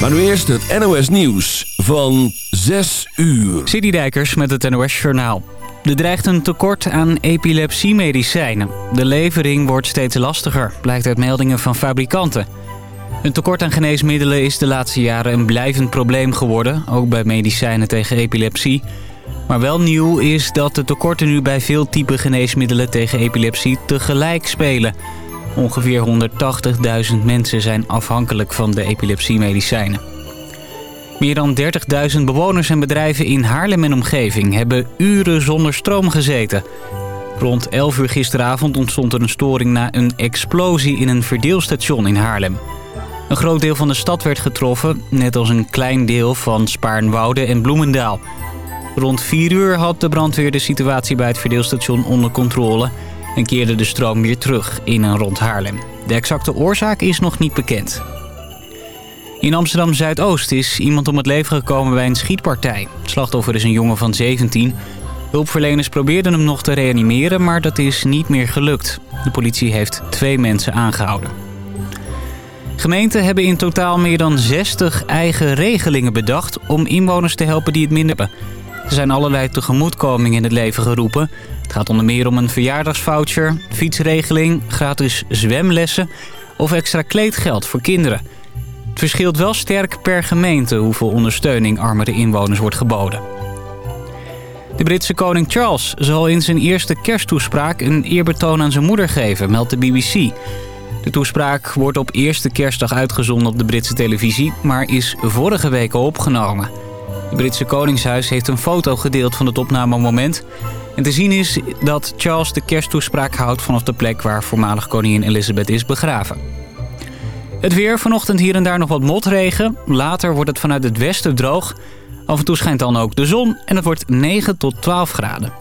Maar nu eerst het NOS Nieuws van 6 uur. Citydijkers met het NOS Journaal. Er dreigt een tekort aan epilepsiemedicijnen. De levering wordt steeds lastiger, blijkt uit meldingen van fabrikanten. Een tekort aan geneesmiddelen is de laatste jaren een blijvend probleem geworden... ook bij medicijnen tegen epilepsie... Maar wel nieuw is dat de tekorten nu bij veel typen geneesmiddelen tegen epilepsie tegelijk spelen. Ongeveer 180.000 mensen zijn afhankelijk van de epilepsiemedicijnen. Meer dan 30.000 bewoners en bedrijven in Haarlem en omgeving hebben uren zonder stroom gezeten. Rond 11 uur gisteravond ontstond er een storing na een explosie in een verdeelstation in Haarlem. Een groot deel van de stad werd getroffen, net als een klein deel van Spaarnwoude en Bloemendaal. Rond 4 uur had de brandweer de situatie bij het verdeelstation onder controle... en keerde de stroom weer terug in en rond Haarlem. De exacte oorzaak is nog niet bekend. In Amsterdam-Zuidoost is iemand om het leven gekomen bij een schietpartij. Het slachtoffer is een jongen van 17. Hulpverleners probeerden hem nog te reanimeren, maar dat is niet meer gelukt. De politie heeft twee mensen aangehouden. Gemeenten hebben in totaal meer dan 60 eigen regelingen bedacht... om inwoners te helpen die het minder hebben. Er zijn allerlei tegemoetkomingen in het leven geroepen. Het gaat onder meer om een verjaardagsvoucher, fietsregeling, gratis zwemlessen... of extra kleedgeld voor kinderen. Het verschilt wel sterk per gemeente hoeveel ondersteuning armere inwoners wordt geboden. De Britse koning Charles zal in zijn eerste kersttoespraak een eerbetoon aan zijn moeder geven, meldt de BBC... De toespraak wordt op eerste kerstdag uitgezonden op de Britse televisie... maar is vorige week opgenomen. Het Britse Koningshuis heeft een foto gedeeld van het opnamemoment. En te zien is dat Charles de kersttoespraak houdt... vanaf de plek waar voormalig koningin Elizabeth is begraven. Het weer, vanochtend hier en daar nog wat motregen. Later wordt het vanuit het westen droog. Af en toe schijnt dan ook de zon en het wordt 9 tot 12 graden.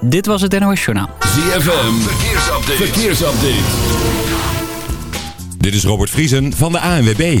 Dit was het NOS Journaal. ZFM, verkeersupdate. verkeersupdate. Dit is Robert Vriesen van de ANWB.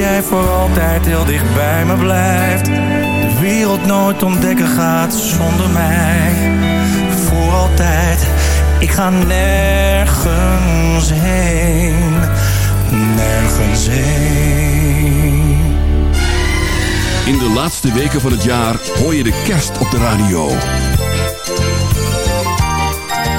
jij voor altijd heel dicht bij me blijft. De wereld nooit ontdekken gaat zonder mij. Voor altijd, ik ga nergens heen. Nergens heen. In de laatste weken van het jaar hoor je de kerst op de radio.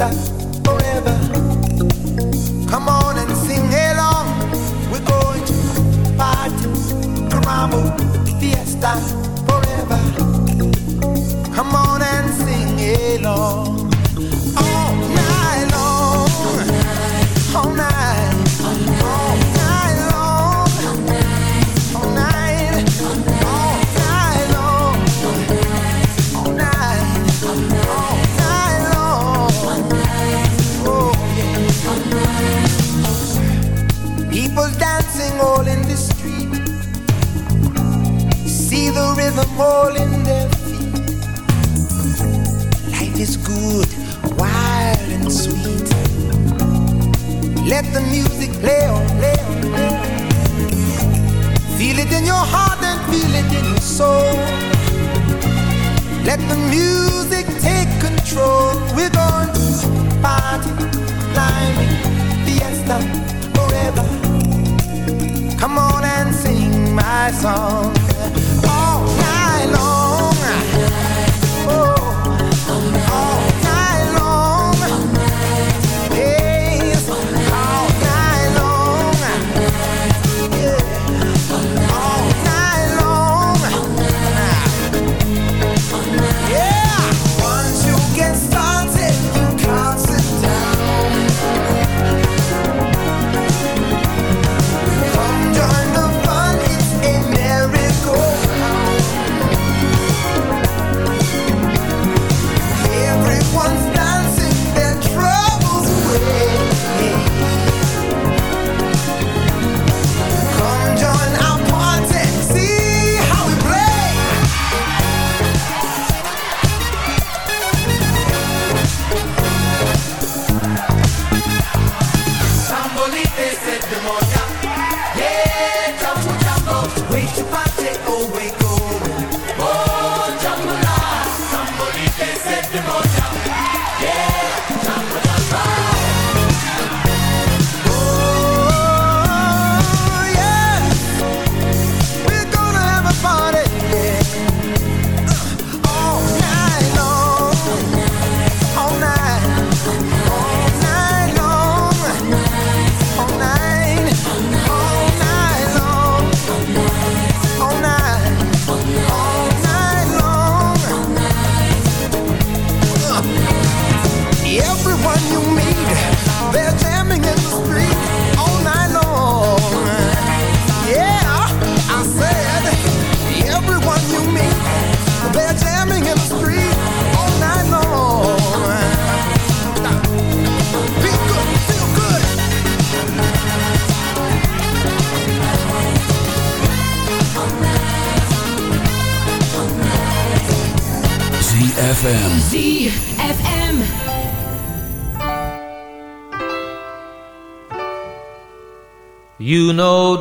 estás?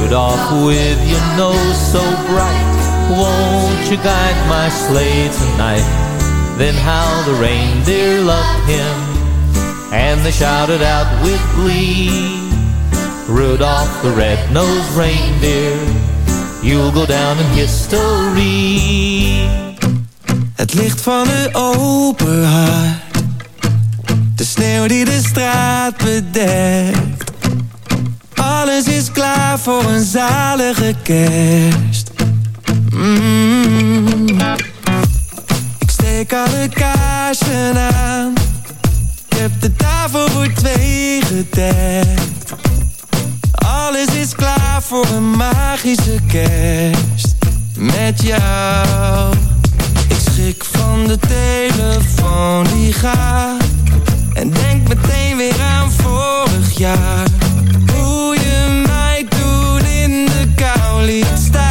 Rudolph, with your nose so bright, won't you guide my sleigh tonight? Then how the reindeer loved him, and they shouted out with glee, Rudolph the red-nosed reindeer, you'll go down in history. Het licht van de open haard. De sneeuw die de straat bedekt. Alles is klaar voor een zalige kerst. Mm. Ik steek alle kaarsen aan. Ik heb de tafel voor twee gedekt. Alles is klaar voor een magische kerst. Met jou. Ik schrik van de telefoon die gaat En denk meteen weer aan vorig jaar liet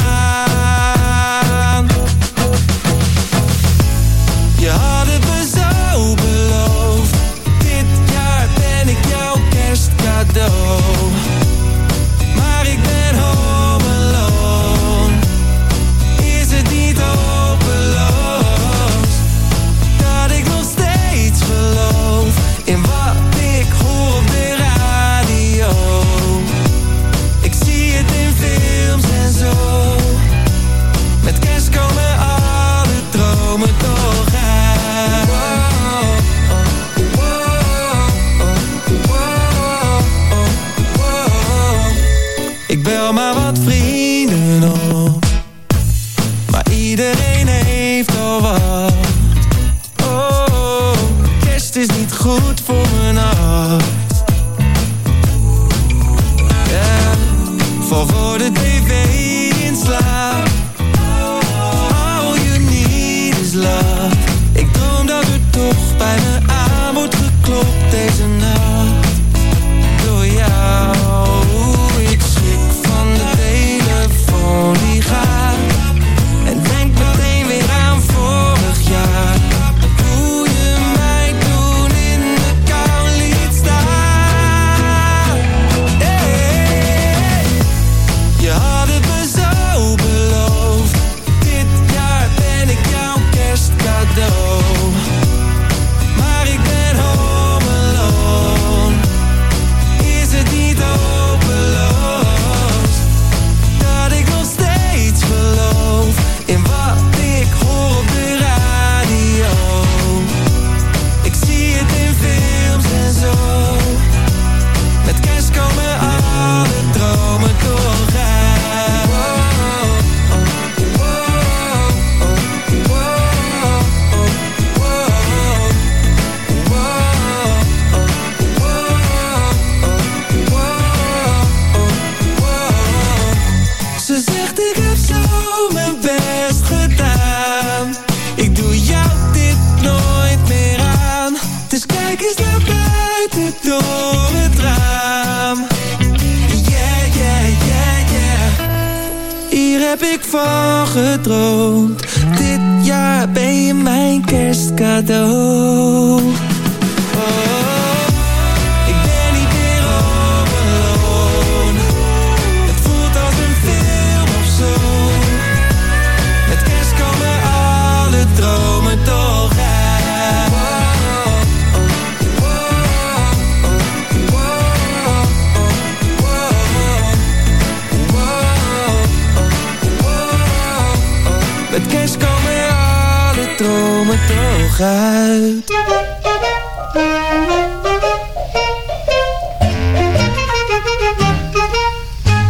van gedroomd. Dit jaar ben je mijn kerstcadeau.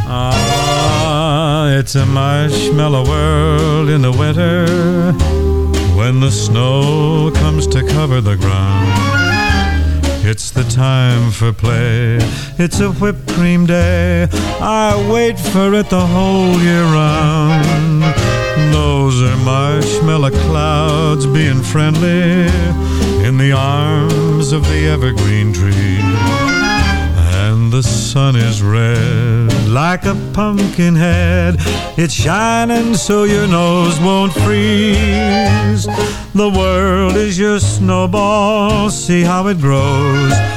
Ah, it's a marshmallow world in the winter when the snow comes to cover the ground. It's the time for play. It's a whipped cream day. I wait for it the whole year round. Those are marshmallow clouds being friendly in the arms of the evergreen tree. And the sun is red like a pumpkin head. It's shining so your nose won't freeze. The world is your snowball, see how it grows.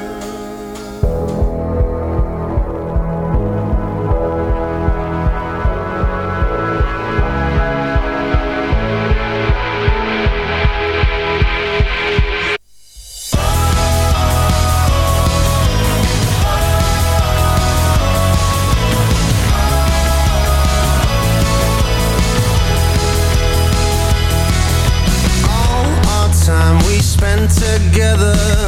Together.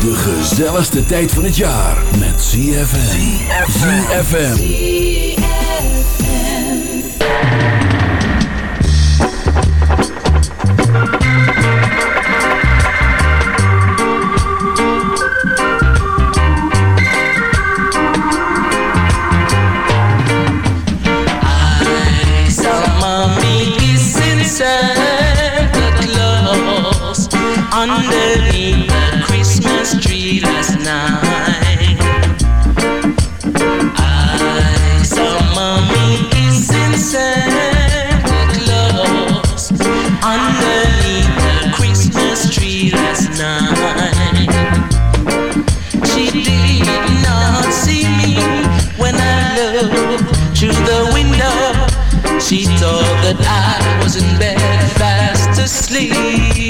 De gezelligste tijd van het jaar met ZFM. ZFM. Was in bed fast asleep.